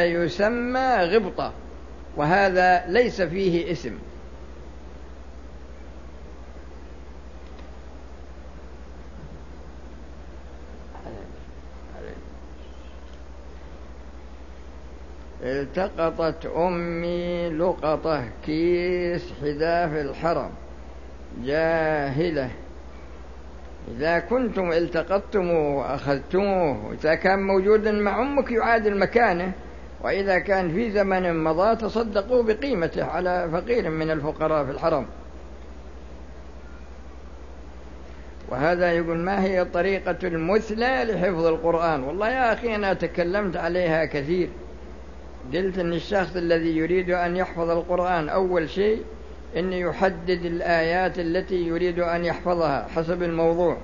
يسمى غبطة وهذا ليس فيه اسم. التقطت أمي لقطة كيس حذاء في الحرم. جاهلة. إذا كنتم التقطتموه وأخذتموه إذا كان موجودا مع أمك يعادل مكانه وإذا كان في زمن مضى تصدقوا بقيمته على فقير من الفقراء في الحرم. وهذا يقول ما هي طريقة المثلى لحفظ القرآن؟ والله يا أخي أنا تكلمت عليها كثير. قلت أن الشخص الذي يريد أن يحفظ القرآن أول شيء أن يحدد الآيات التي يريد أن يحفظها حسب الموضوع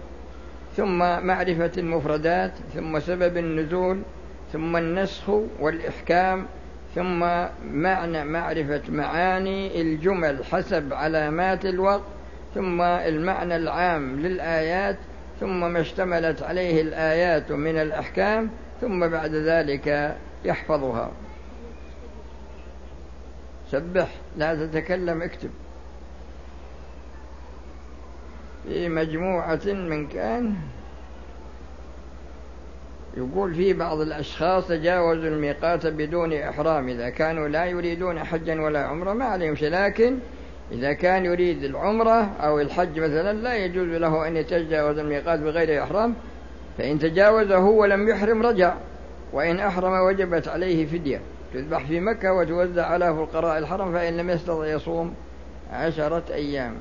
ثم معرفة المفردات ثم سبب النزول ثم النسخ والإحكام ثم معنى معرفة معاني الجمل حسب علامات الوقت ثم المعنى العام للآيات ثم ما اشتملت عليه الآيات من الأحكام ثم بعد ذلك يحفظها. سبح لا تتكلم اكتب. في مجموعة من كان يقول في بعض الأشخاص تجاوزوا الميقات بدون إحرام. إذا كانوا لا يريدون حجا ولا عمرة ما عليهم. شيء لكن إذا كان يريد العمرة أو الحج مثلا لا يجوز له أن يتجاوز الميقات بغير إحرام. فإن تجاوزه ولم يحرم رجع. وإن أحرم وجبت عليه فدية. تذبح في مكة وتوزع على فقراء الحرم فإن لم يستطع يصوم عشرة أيام.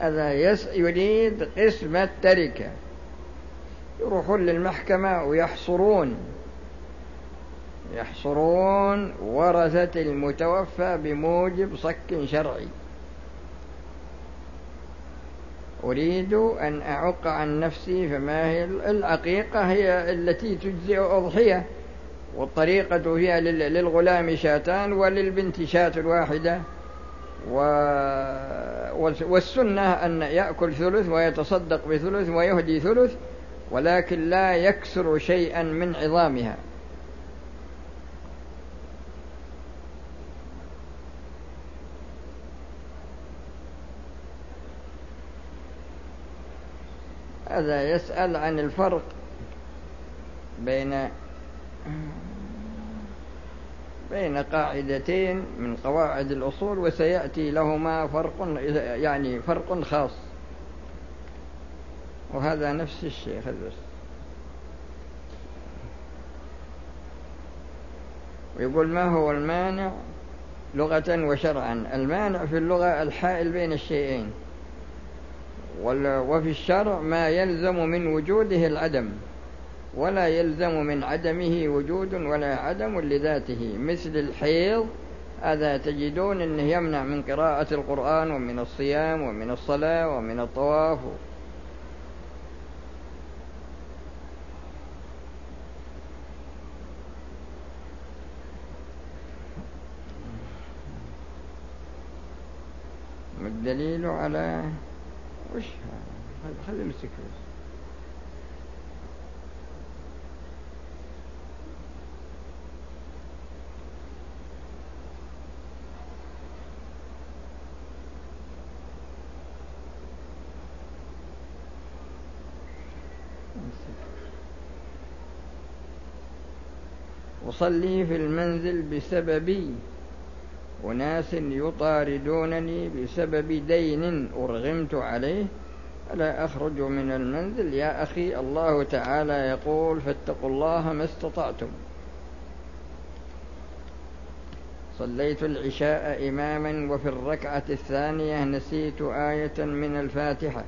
هذا يريد قسم التركة. يروحون للمحكمة ويحصرون. يحصرون ورثة المتوفى بموجب صك شرعي. أريد أن أعق عن نفسي فما هي العقيقة هي التي تجزئ أضحية والطريقة هي للغلام شاتان وللبنت شاة واحدة. والسنة أن يأكل ثلث ويتصدق بثلث ويهدي ثلث ولكن لا يكسر شيئا من عظامها. هذا يسأل عن الفرق بين بين قاعدتين من قواعد الأصول وسيأتي لهما فرق يعني فرق خاص. وهذا نفس الشيء خذ ويقول ما هو المانع لغة وشرعا؟ المانع في اللغة الحائل بين الشيئين. وفي الشرع ما يلزم من وجوده العدم. ولا يلزم من عدمه وجود ولا عدم لذاته. مثل الحيض هذا تجدون أنه يمنع من قراءة القرآن ومن الصيام ومن الصلاة ومن الطواف. الدليل على وش هذا؟ خلي مسك. أصلي في المنزل بسبب أناس يطاردونني بسبب دين أرغمت عليه. ألا أخرج من المنزل؟ يا أخي الله تعالى يقول فاتقوا الله ما استطعتم. صليت العشاء إماما وفي الركعة الثانية نسيت آية من الفاتحة.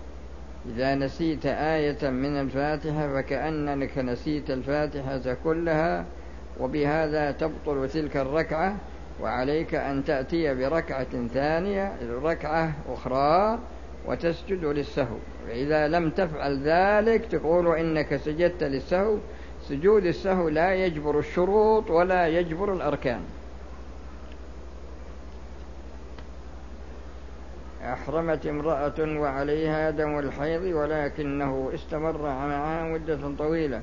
إذا نسيت آية من الفاتحة فكأنك نسيت الفاتحة كلها وبهذا تبطل تلك الركعة وعليك أن تأتي بركعة ثانية ركعة أخرى وتسجد للسهو. فإذا لم تفعل ذلك تقول إنك سجدت للسهو. سجود السهو لا يجبر الشروط ولا يجبر الأركان. أحرمت امرأة وعليها دم الحيض ولكنه استمر معها مدة طويلة.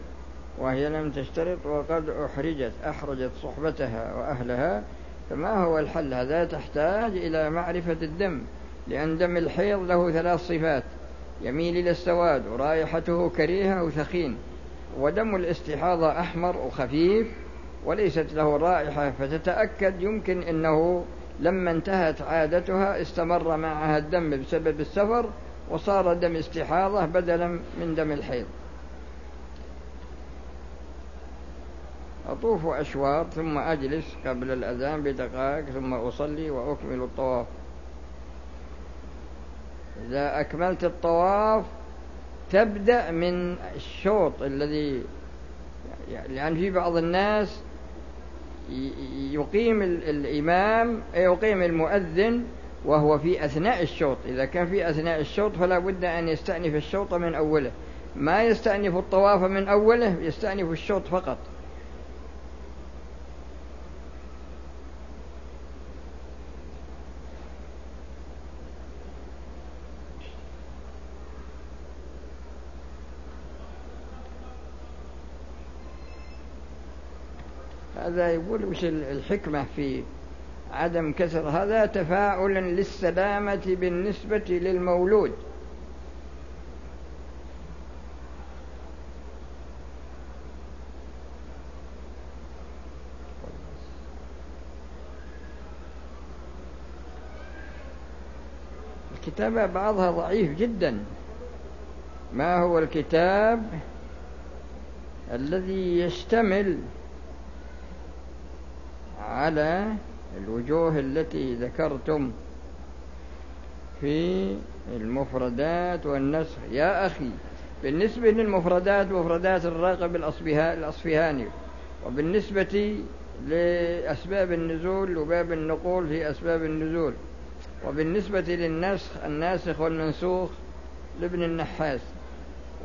وهي لم تشترط وقد أحرجت أحرجت صحبتها وأهلها. فما هو الحل؟ هذا تحتاج إلى معرفة الدم لأن دم الحيض له ثلاث صفات يميل إلى السواد ورائحته كريهة وثخين. ودم الاستحاضة أحمر وخفيف وليست له رائحة. فتتأكد يمكن أنه لما انتهت عادتها استمر معها الدم بسبب السفر وصار دم استحاضة بدلا من دم الحيض. أطوف أشواط ثم أجلس قبل الأذان بدقائق ثم أصلي وأكمل الطواف. إذا أكملت الطواف تبدأ من الشوط الذي لأن في بعض الناس يقيم الإمام يقيم المؤذن وهو في أثناء الشوط. إذا كان في أثناء الشوط فلا بد أن يستأنف الشوط من أوله. ما يستأنف الطواف من أوله؟ يستأنف الشوط فقط. هذا يقول وش الحكمة في عدم كسر هذا؟ تفاعل للسلامة بالنسبة للمولود. الكتابة بعضها ضعيف جدا. ما هو الكتاب الذي يشتمل على الوجوه التي ذكرتم في المفردات والنسخ. يا أخي بالنسبة للمفردات مفردات الراقب الأصفهاني وبالنسبة لأسباب النزول وباب النقول في أسباب النزول وبالنسبة للنسخ الناسخ والمنسوخ لابن النحاس.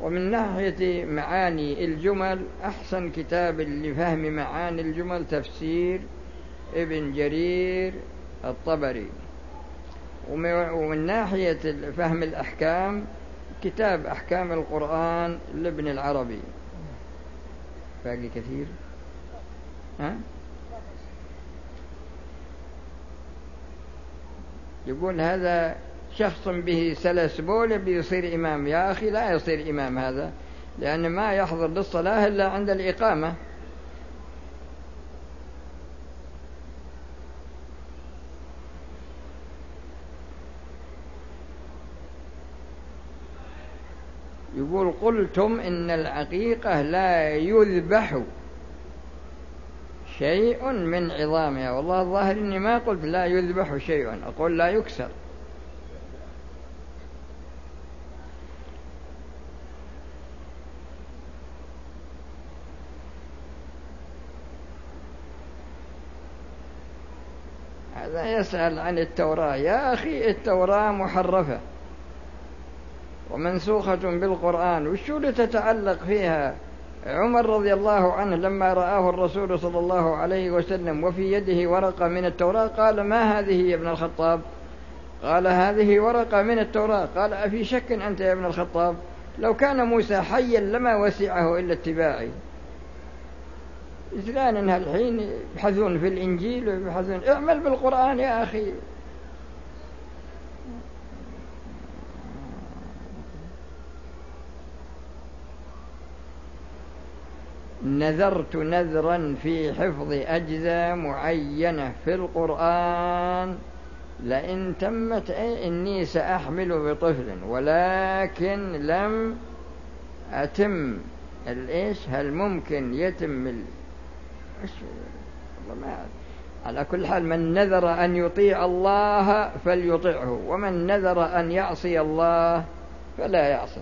ومن ناحية معاني الجمل أحسن كتاب لفهم معاني الجمل تفسير ابن جرير الطبري. ومن ناحية فهم الأحكام كتاب أحكام القرآن لابن العربي. باقي كثير؟ ها؟ يقول هذا شخص به سلس بول بيصير إمام. يا أخي لا يصير إمام هذا لأن ما يحضر للصلاة إلا عند الإقامة يقول قلتم إن العقيقة لا يذبح شيء من عظامها. والله الظاهر إني ما قلت لا يذبح شيء. أقول لا يكسر. هذا يسأل عن التوراة. يا أخي التوراة محرفة. ومنسوخة بالقرآن. وشو تتعلق فيها عمر رضي الله عنه لما رآه الرسول صلى الله عليه وسلم وفي يده ورقة من التوراة؟ قال ما هذه يا ابن الخطاب؟ قال هذه ورقة من التوراة. قال أفي شك أنت يا ابن الخطاب؟ لو كان موسى حيا لما وسعه إلا اتباعي. إذلان الحين يبحثون في الإنجيل ويبحثون اعمل بالقرآن يا أخي. نذرت نذرا في حفظ أجزاء معينة في القرآن لئن تمت إني سأحمل بطفل ولكن لم أتم. الإيش هل ممكن يتم ال... ما على كل حال من نذر أن يطيع الله فليطعه ومن نذر أن يعصي الله فلا يعصي